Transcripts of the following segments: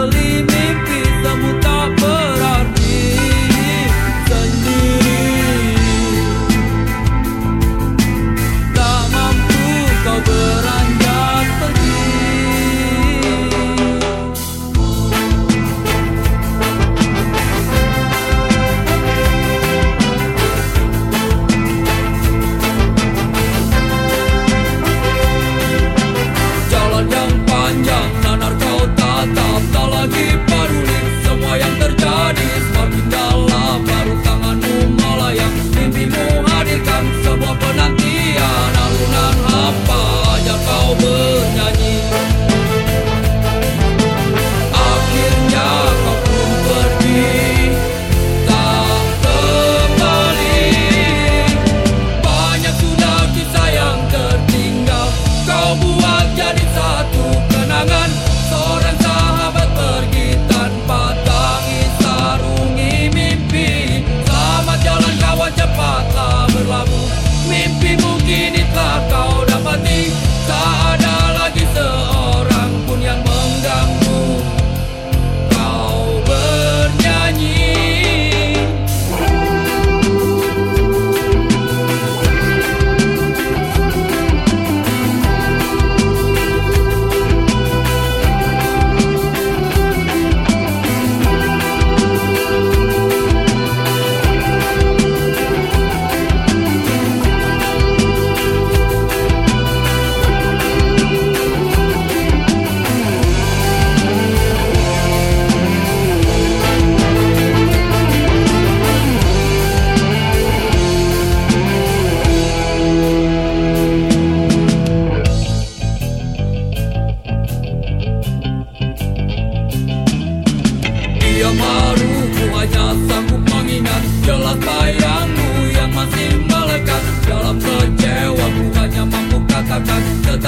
believe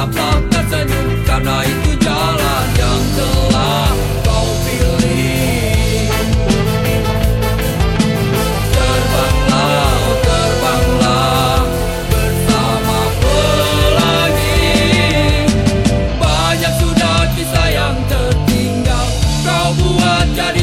tatap tersenyum karena itu jalan yang telah kau pilih terbanglah terbanglah bersama pelangi banyak sudah kisah yang tertinggal kau buat jadi